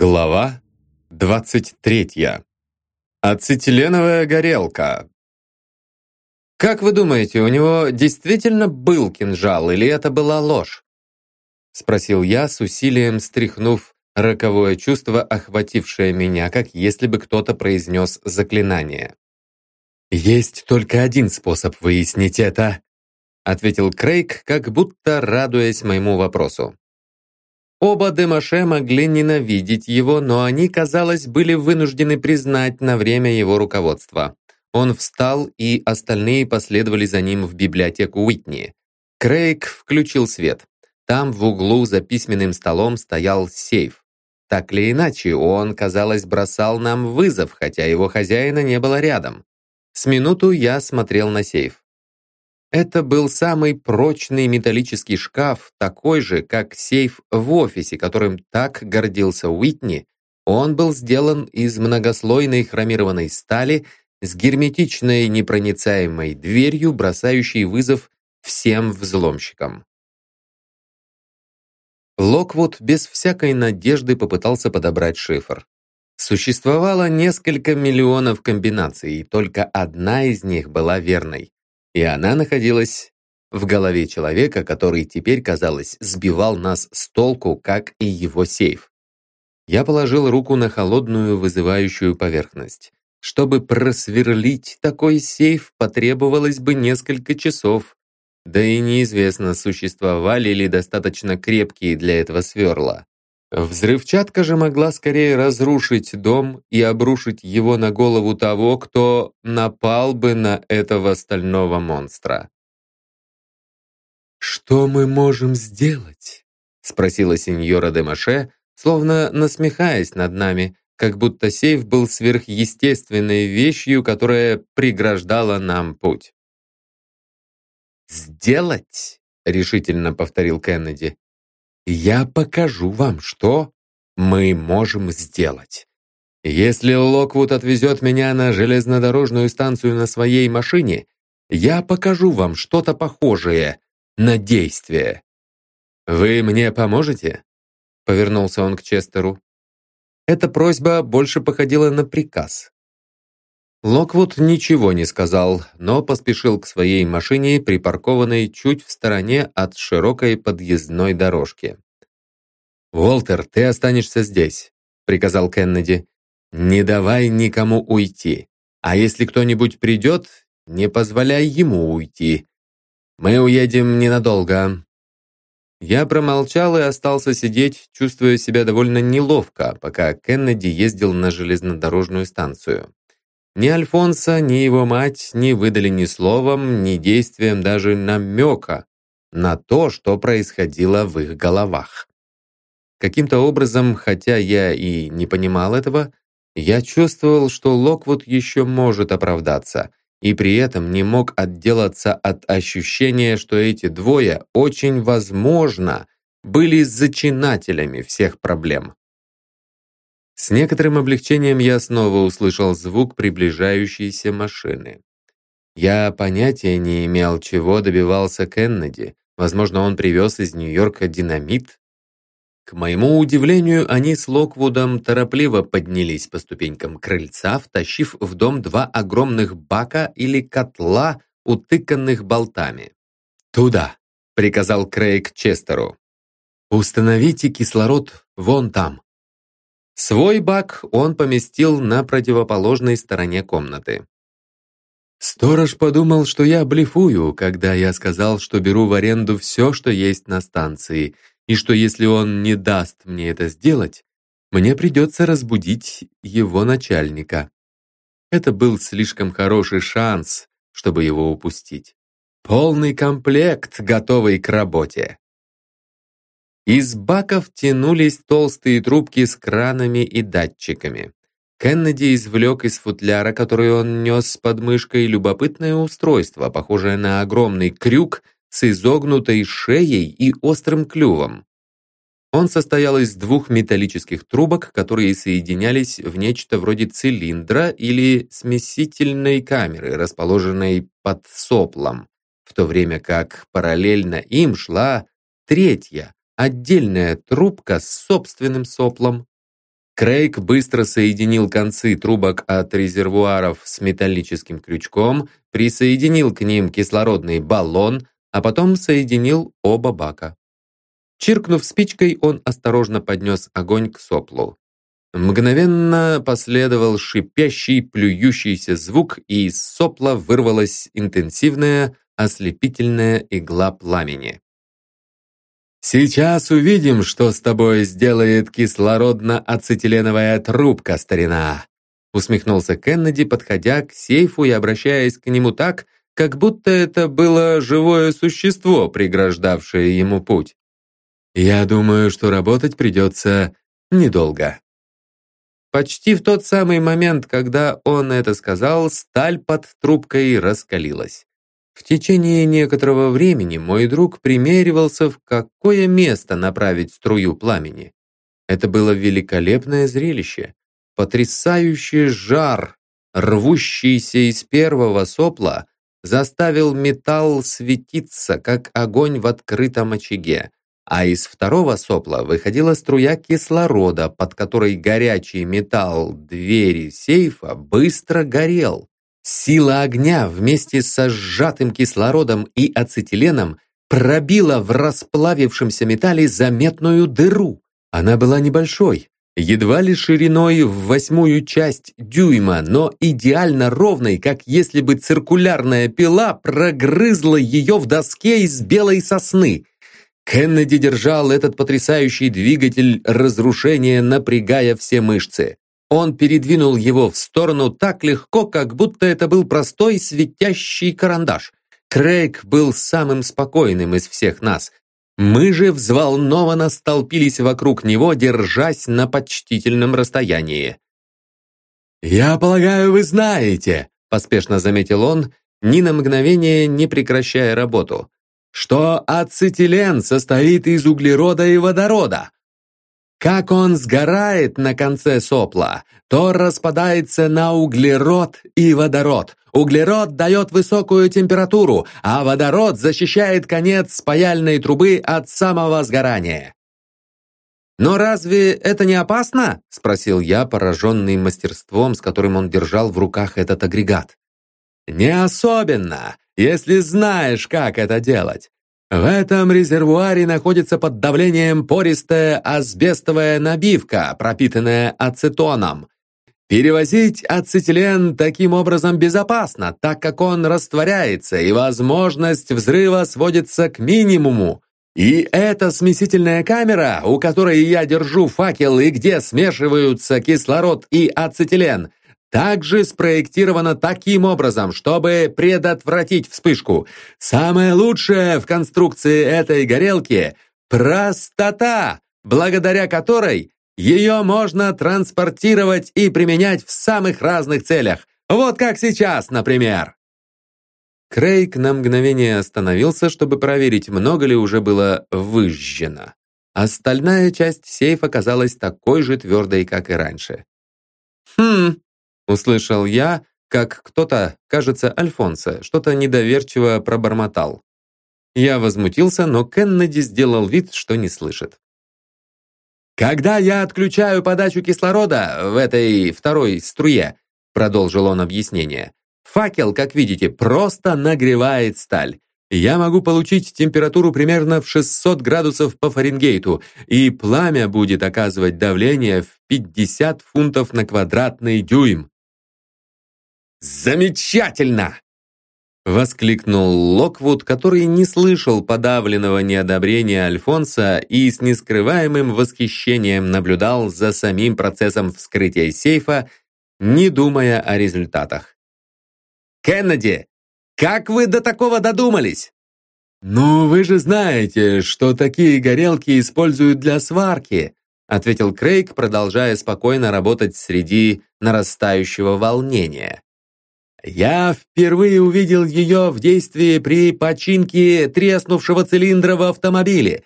Глава 23. Ацетиленовая горелка. «Как вы думаете, у него действительно был кинжал, или это была ложь?» Спросил я, с усилием стряхнув роковое чувство, охватившее меня, как если бы кто-то произнес заклинание. «Есть только один способ выяснить это», ответил Крейг, как будто радуясь моему вопросу. Оба Демаше могли ненавидеть его, но они, казалось, были вынуждены признать на время его руководства. Он встал, и остальные последовали за ним в библиотеку Уитни. Крейг включил свет. Там в углу за письменным столом стоял сейф. Так или иначе, он, казалось, бросал нам вызов, хотя его хозяина не было рядом. С минуту я смотрел на сейф. Это был самый прочный металлический шкаф, такой же, как сейф в офисе, которым так гордился Уитни. Он был сделан из многослойной хромированной стали с герметичной непроницаемой дверью, бросающей вызов всем взломщикам. Локвуд без всякой надежды попытался подобрать шифр. Существовало несколько миллионов комбинаций, и только одна из них была верной и она находилась в голове человека, который теперь, казалось, сбивал нас с толку, как и его сейф. Я положил руку на холодную вызывающую поверхность. Чтобы просверлить такой сейф, потребовалось бы несколько часов. Да и неизвестно, существовали ли достаточно крепкие для этого сверла. Взрывчатка же могла скорее разрушить дом и обрушить его на голову того, кто напал бы на этого стального монстра. «Что мы можем сделать?» — спросила сеньора де Маше, словно насмехаясь над нами, как будто сейф был сверхъестественной вещью, которая преграждала нам путь. «Сделать?» — решительно повторил Кеннеди. Я покажу вам, что мы можем сделать. Если Локвуд отвезет меня на железнодорожную станцию на своей машине, я покажу вам что-то похожее на действие. Вы мне поможете? Повернулся он к Честеру. Эта просьба больше походила на приказ. Локвуд ничего не сказал, но поспешил к своей машине, припаркованной чуть в стороне от широкой подъездной дорожки. «Уолтер, ты останешься здесь», — приказал Кеннеди. «Не давай никому уйти. А если кто-нибудь придет, не позволяй ему уйти. Мы уедем ненадолго». Я промолчал и остался сидеть, чувствуя себя довольно неловко, пока Кеннеди ездил на железнодорожную станцию. Ни Альфонса, ни его мать не выдали ни словом, ни действием даже намека на то, что происходило в их головах. Каким-то образом, хотя я и не понимал этого, я чувствовал, что Локвуд еще может оправдаться, и при этом не мог отделаться от ощущения, что эти двое очень возможно были зачинателями всех проблем. С некоторым облегчением я снова услышал звук приближающейся машины. Я понятия не имел, чего добивался Кеннеди. Возможно, он привез из Нью-Йорка динамит. К моему удивлению, они с Локвудом торопливо поднялись по ступенькам крыльца, втащив в дом два огромных бака или котла, утыканных болтами. «Туда!» — приказал Крейг Честеру. «Установите кислород вон там». Свой бак он поместил на противоположной стороне комнаты. Сторож подумал, что я блефую, когда я сказал, что беру в аренду все, что есть на станции, и что если он не даст мне это сделать, мне придется разбудить его начальника. Это был слишком хороший шанс, чтобы его упустить. Полный комплект, готовый к работе. Из баков тянулись толстые трубки с кранами и датчиками. Кеннеди извлек из футляра, который он нес под мышкой, любопытное устройство, похожее на огромный крюк с изогнутой шеей и острым клювом. Он состоял из двух металлических трубок, которые соединялись в нечто вроде цилиндра или смесительной камеры, расположенной под соплом, в то время как параллельно им шла третья, отдельная трубка с собственным соплом. Крейг быстро соединил концы трубок от резервуаров с металлическим крючком, присоединил к ним кислородный баллон, а потом соединил оба бака. Чиркнув спичкой, он осторожно поднес огонь к соплу. Мгновенно последовал шипящий, плюющийся звук, и из сопла вырвалась интенсивная, ослепительная игла пламени. «Сейчас увидим, что с тобой сделает кислородно-ацетиленовая трубка, старина!» усмехнулся Кеннеди, подходя к сейфу и обращаясь к нему так, как будто это было живое существо, преграждавшее ему путь. «Я думаю, что работать придется недолго». Почти в тот самый момент, когда он это сказал, сталь под трубкой раскалилась. В течение некоторого времени мой друг примеривался, в какое место направить струю пламени. Это было великолепное зрелище. Потрясающий жар, рвущийся из первого сопла, заставил металл светиться, как огонь в открытом очаге а из второго сопла выходила струя кислорода, под которой горячий металл двери сейфа быстро горел. Сила огня вместе со сжатым кислородом и ацетиленом пробила в расплавившемся металле заметную дыру. Она была небольшой, едва ли шириной в восьмую часть дюйма, но идеально ровной, как если бы циркулярная пила прогрызла ее в доске из белой сосны. Кеннеди держал этот потрясающий двигатель разрушения, напрягая все мышцы. Он передвинул его в сторону так легко, как будто это был простой светящий карандаш. Крейг был самым спокойным из всех нас. Мы же взволнованно столпились вокруг него, держась на почтительном расстоянии. «Я полагаю, вы знаете», — поспешно заметил он, ни на мгновение не прекращая работу что ацетилен состоит из углерода и водорода. Как он сгорает на конце сопла, то распадается на углерод и водород. Углерод дает высокую температуру, а водород защищает конец паяльной трубы от самого сгорания. «Но разве это не опасно?» – спросил я, пораженный мастерством, с которым он держал в руках этот агрегат. «Не особенно если знаешь, как это делать. В этом резервуаре находится под давлением пористая асбестовая набивка, пропитанная ацетоном. Перевозить ацетилен таким образом безопасно, так как он растворяется, и возможность взрыва сводится к минимуму. И эта смесительная камера, у которой я держу факел и где смешиваются кислород и ацетилен, также спроектирована таким образом, чтобы предотвратить вспышку. Самое лучшее в конструкции этой горелки – простота, благодаря которой ее можно транспортировать и применять в самых разных целях. Вот как сейчас, например. Крейг на мгновение остановился, чтобы проверить, много ли уже было выжжено. Остальная часть сейфа казалась такой же твердой, как и раньше. «Хм, Услышал я, как кто-то, кажется, Альфонсо, что-то недоверчиво пробормотал. Я возмутился, но Кеннеди сделал вид, что не слышит. «Когда я отключаю подачу кислорода в этой второй струе», продолжил он объяснение, «факел, как видите, просто нагревает сталь. Я могу получить температуру примерно в 600 градусов по Фаренгейту, и пламя будет оказывать давление в 50 фунтов на квадратный дюйм. «Замечательно!» Воскликнул Локвуд, который не слышал подавленного неодобрения Альфонса и с нескрываемым восхищением наблюдал за самим процессом вскрытия сейфа, не думая о результатах. «Кеннеди, как вы до такого додумались?» «Ну, вы же знаете, что такие горелки используют для сварки», ответил Крейг, продолжая спокойно работать среди нарастающего волнения. Я впервые увидел ее в действии при починке треснувшего цилиндра в автомобиле.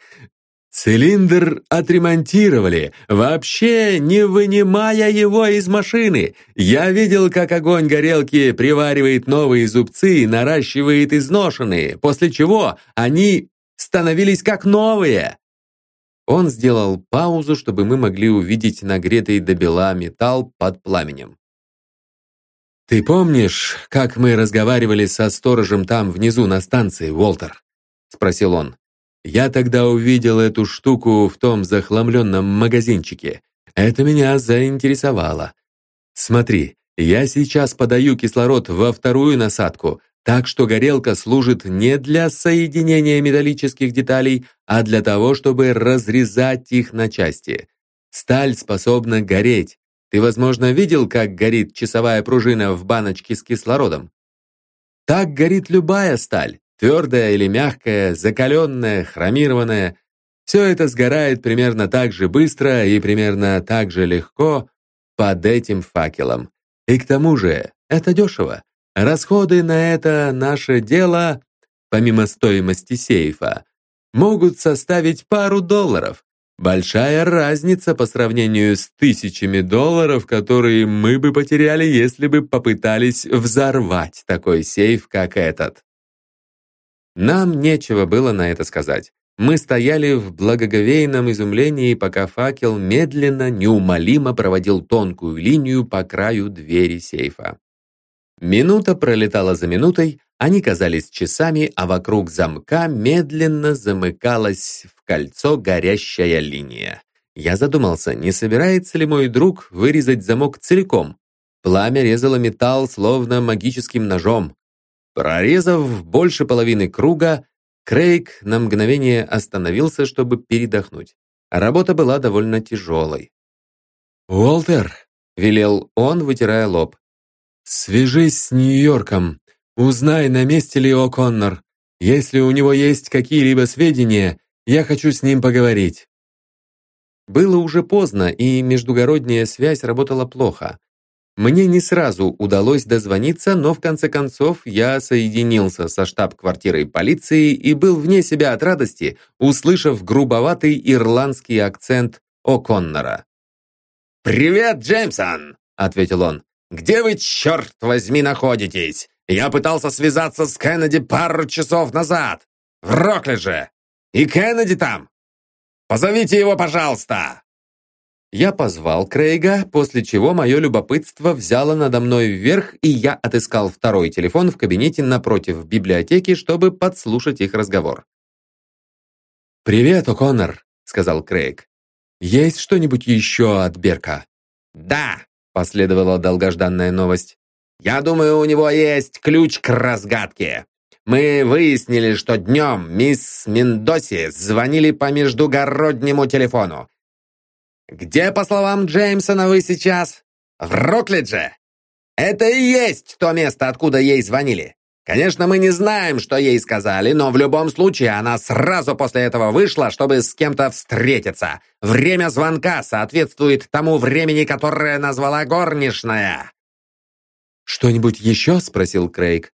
Цилиндр отремонтировали, вообще не вынимая его из машины. Я видел, как огонь горелки приваривает новые зубцы и наращивает изношенные, после чего они становились как новые. Он сделал паузу, чтобы мы могли увидеть нагретый до бела металл под пламенем. «Ты помнишь, как мы разговаривали со сторожем там внизу на станции, Уолтер?» — спросил он. «Я тогда увидел эту штуку в том захламленном магазинчике. Это меня заинтересовало. Смотри, я сейчас подаю кислород во вторую насадку, так что горелка служит не для соединения металлических деталей, а для того, чтобы разрезать их на части. Сталь способна гореть, ты, возможно, видел, как горит часовая пружина в баночке с кислородом? Так горит любая сталь, твердая или мягкая, закаленная, хромированная. Все это сгорает примерно так же быстро и примерно так же легко под этим факелом. И к тому же это дешево. Расходы на это наше дело, помимо стоимости сейфа, могут составить пару долларов. Большая разница по сравнению с тысячами долларов, которые мы бы потеряли, если бы попытались взорвать такой сейф, как этот. Нам нечего было на это сказать. Мы стояли в благоговейном изумлении, пока факел медленно, неумолимо проводил тонкую линию по краю двери сейфа. Минута пролетала за минутой, они казались часами, а вокруг замка медленно замыкалась в кольцо горящая линия. Я задумался, не собирается ли мой друг вырезать замок целиком. Пламя резало металл словно магическим ножом. Прорезав больше половины круга, Крейг на мгновение остановился, чтобы передохнуть. Работа была довольно тяжелой. «Уолтер», — велел он, вытирая лоб, — «свяжись с Нью-Йорком. Узнай, на месте ли О'Коннор. Если у него есть какие-либо сведения, я хочу с ним поговорить». Было уже поздно, и междугородняя связь работала плохо. Мне не сразу удалось дозвониться, но в конце концов я соединился со штаб-квартирой полиции и был вне себя от радости, услышав грубоватый ирландский акцент О'Коннора. «Привет, Джеймсон!» — ответил он. «Где вы, черт возьми, находитесь? Я пытался связаться с Кеннеди пару часов назад. В Рокледже. И Кеннеди там. Позовите его, пожалуйста!» Я позвал Крейга, после чего мое любопытство взяло надо мной вверх, и я отыскал второй телефон в кабинете напротив библиотеки, чтобы подслушать их разговор. «Привет, О'Коннор», — сказал Крейг. «Есть что-нибудь еще от Берка?» «Да», — последовала долгожданная новость. Я думаю, у него есть ключ к разгадке. Мы выяснили, что днем мисс Мендоси звонили по междугороднему телефону. Где, по словам Джеймсона, вы сейчас? В Роклидже. Это и есть то место, откуда ей звонили. Конечно, мы не знаем, что ей сказали, но в любом случае она сразу после этого вышла, чтобы с кем-то встретиться. Время звонка соответствует тому времени, которое назвала горничная. «Что-нибудь еще?» — спросил Крейг.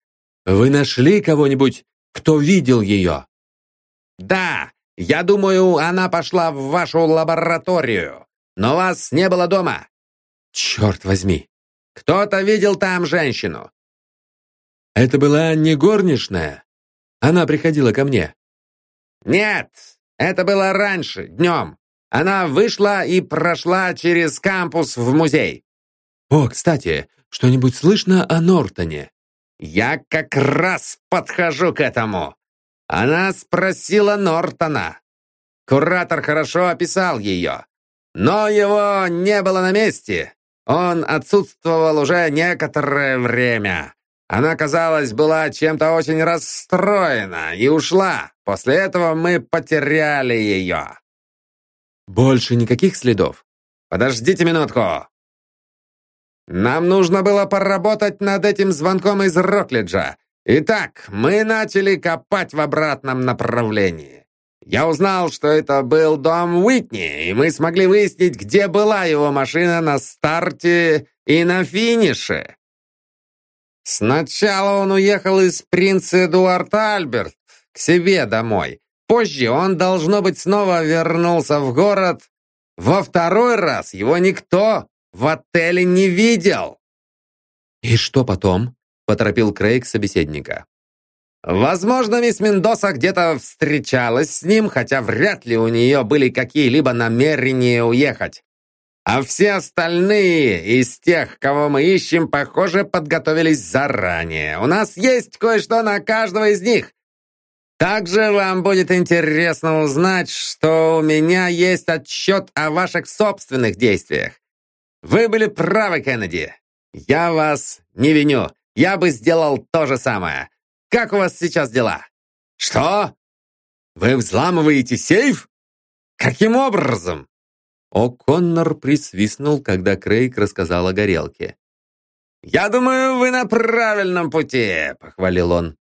«Вы нашли кого-нибудь, кто видел ее?» «Да, я думаю, она пошла в вашу лабораторию, но вас не было дома». «Черт возьми!» «Кто-то видел там женщину». «Это была не горничная? Она приходила ко мне?» «Нет, это было раньше, днем. Она вышла и прошла через кампус в музей». «О, кстати, что-нибудь слышно о Нортоне?» «Я как раз подхожу к этому!» Она спросила Нортона. Куратор хорошо описал ее. Но его не было на месте. Он отсутствовал уже некоторое время. Она, казалось, была чем-то очень расстроена и ушла. После этого мы потеряли ее. Больше никаких следов? Подождите минутку. Нам нужно было поработать над этим звонком из Роклиджа. Итак, мы начали копать в обратном направлении. Я узнал, что это был дом Уитни, и мы смогли выяснить, где была его машина на старте и на финише. Сначала он уехал из Принц Эдуард Альберт к себе домой. Позже он, должно быть, снова вернулся в город. Во второй раз его никто в отеле не видел!» «И что потом?» — поторопил Крейг собеседника. Возможно, мисс Мендоса где-то встречалась с ним, хотя вряд ли у нее были какие-либо намерения уехать. А все остальные из тех, кого мы ищем, похоже, подготовились заранее. У нас есть кое-что на каждого из них. Также вам будет интересно узнать, что у меня есть отчет о ваших собственных действиях. Вы были правы, Кеннеди. Я вас не виню. Я бы сделал то же самое. Как у вас сейчас дела? Что? Вы взламываете сейф? Каким образом? О'Коннор присвистнул, когда Крейг рассказал о горелке. «Я думаю, вы на правильном пути», — похвалил он.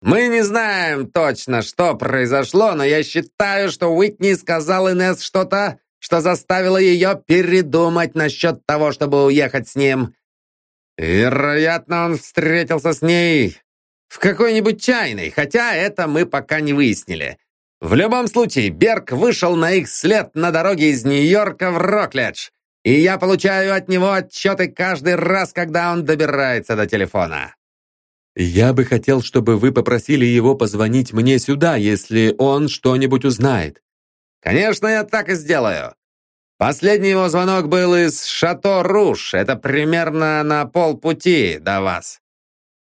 «Мы не знаем точно, что произошло, но я считаю, что Уитни сказал Инесс что-то, что заставило ее передумать насчет того, чтобы уехать с ним. Вероятно, он встретился с ней в какой-нибудь чайной, хотя это мы пока не выяснили. В любом случае, Берг вышел на их след на дороге из Нью-Йорка в Рокледж, и я получаю от него отчеты каждый раз, когда он добирается до телефона. Я бы хотел, чтобы вы попросили его позвонить мне сюда, если он что-нибудь узнает. Конечно, я так и сделаю. Последний его звонок был из Шато Руш. Это примерно на полпути до вас.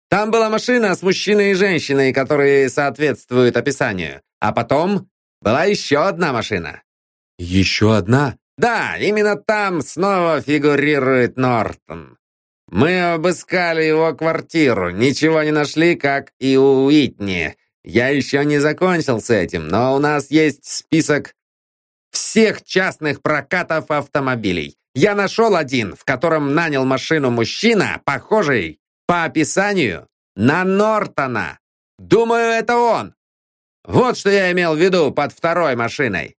Там была машина с мужчиной и женщиной, которые соответствуют описанию. А потом была еще одна машина. Еще одна? Да, именно там снова фигурирует Нортон. Мы обыскали его квартиру, ничего не нашли, как и у Уитни. Я еще не закончил с этим, но у нас есть список всех частных прокатов автомобилей. Я нашел один, в котором нанял машину мужчина, похожий по описанию на Нортона. Думаю, это он. Вот что я имел в виду под второй машиной.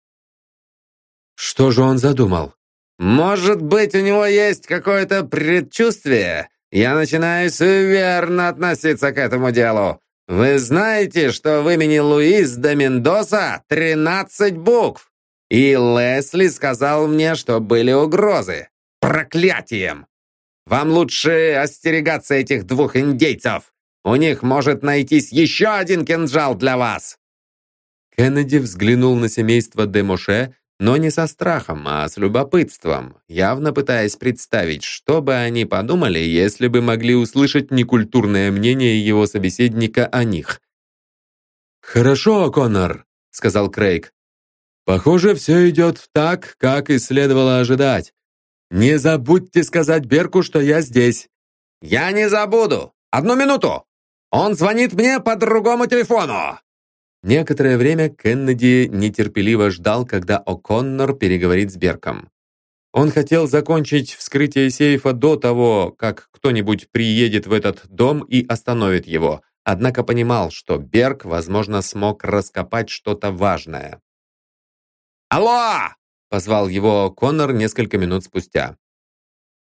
Что же он задумал? Может быть, у него есть какое-то предчувствие? Я начинаю суверенно относиться к этому делу. Вы знаете, что в имени Луис де Мендоса 13 букв. И Лесли сказал мне, что были угрозы. Проклятием! Вам лучше остерегаться этих двух индейцев. У них может найтись еще один кинжал для вас. Кеннеди взглянул на семейство Демоше, но не со страхом, а с любопытством, явно пытаясь представить, что бы они подумали, если бы могли услышать некультурное мнение его собеседника о них. «Хорошо, Коннор», — сказал Крейг. «Похоже, все идет так, как и следовало ожидать. Не забудьте сказать Берку, что я здесь». «Я не забуду! Одну минуту! Он звонит мне по другому телефону!» Некоторое время Кеннеди нетерпеливо ждал, когда О'Коннор переговорит с Берком. Он хотел закончить вскрытие сейфа до того, как кто-нибудь приедет в этот дом и остановит его, однако понимал, что Берк, возможно, смог раскопать что-то важное. «Алло!» — позвал его Коннор несколько минут спустя.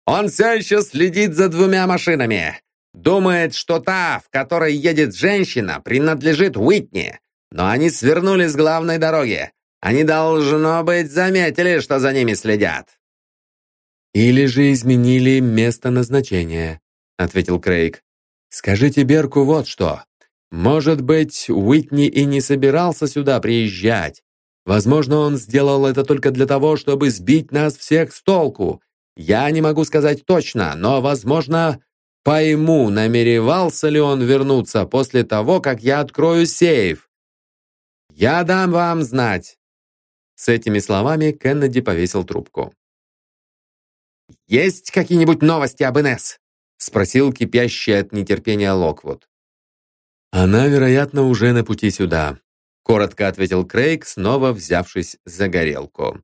«Он все еще следит за двумя машинами. Думает, что та, в которой едет женщина, принадлежит Уитни. Но они свернули с главной дороги. Они, должно быть, заметили, что за ними следят. «Или же изменили место назначения», — ответил Крейг. «Скажите Берку вот что. Может быть, Уитни и не собирался сюда приезжать. Возможно, он сделал это только для того, чтобы сбить нас всех с толку. Я не могу сказать точно, но, возможно, пойму, намеревался ли он вернуться после того, как я открою сейф. «Я дам вам знать!» С этими словами Кеннеди повесил трубку. «Есть какие-нибудь новости об Инесс?» спросил кипящий от нетерпения Локвуд. «Она, вероятно, уже на пути сюда», коротко ответил Крейг, снова взявшись за горелку.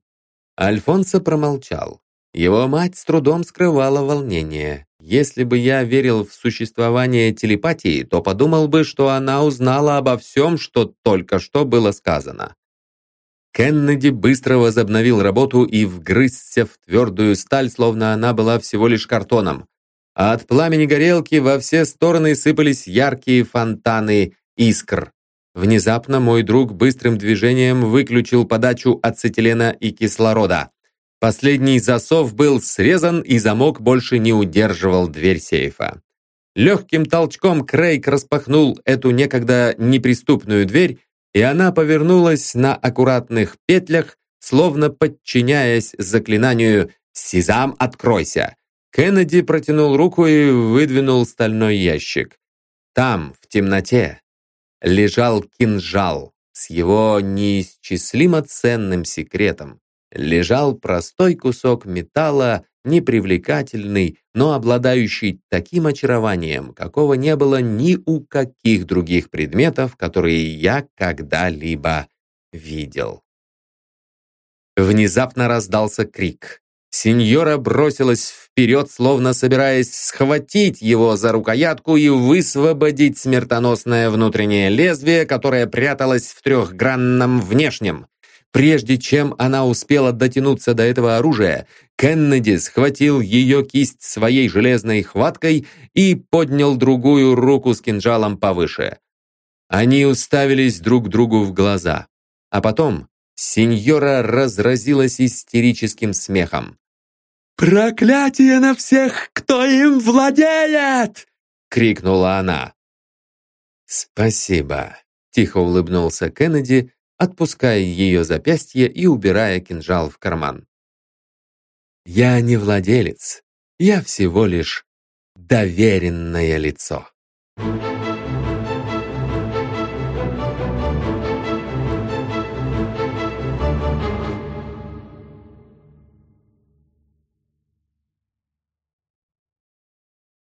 Альфонсо промолчал. Его мать с трудом скрывала волнение. Если бы я верил в существование телепатии, то подумал бы, что она узнала обо всем, что только что было сказано. Кеннеди быстро возобновил работу и вгрызся в твердую сталь, словно она была всего лишь картоном. А от пламени горелки во все стороны сыпались яркие фонтаны искр. Внезапно мой друг быстрым движением выключил подачу ацетилена и кислорода. Последний засов был срезан, и замок больше не удерживал дверь сейфа. Легким толчком Крейг распахнул эту некогда неприступную дверь, и она повернулась на аккуратных петлях, словно подчиняясь заклинанию «Сезам, откройся!». Кеннеди протянул руку и выдвинул стальной ящик. Там, в темноте, лежал кинжал с его неисчислимо ценным секретом. Лежал простой кусок металла, непривлекательный, но обладающий таким очарованием, какого не было ни у каких других предметов, которые я когда-либо видел. Внезапно раздался крик. Сеньора бросилась вперед, словно собираясь схватить его за рукоятку и высвободить смертоносное внутреннее лезвие, которое пряталось в трехгранном внешнем. Прежде чем она успела дотянуться до этого оружия, Кеннеди схватил ее кисть своей железной хваткой и поднял другую руку с кинжалом повыше. Они уставились друг другу в глаза. А потом сеньора разразилась истерическим смехом. «Проклятие на всех, кто им владеет!» — крикнула она. «Спасибо», — тихо улыбнулся Кеннеди, отпуская ее запястье и убирая кинжал в карман. «Я не владелец, я всего лишь доверенное лицо».